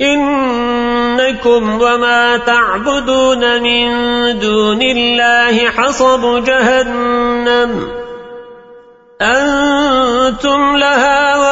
إنكم وما تعبدون من دون الله حصب جهنم. أنتم لها واردون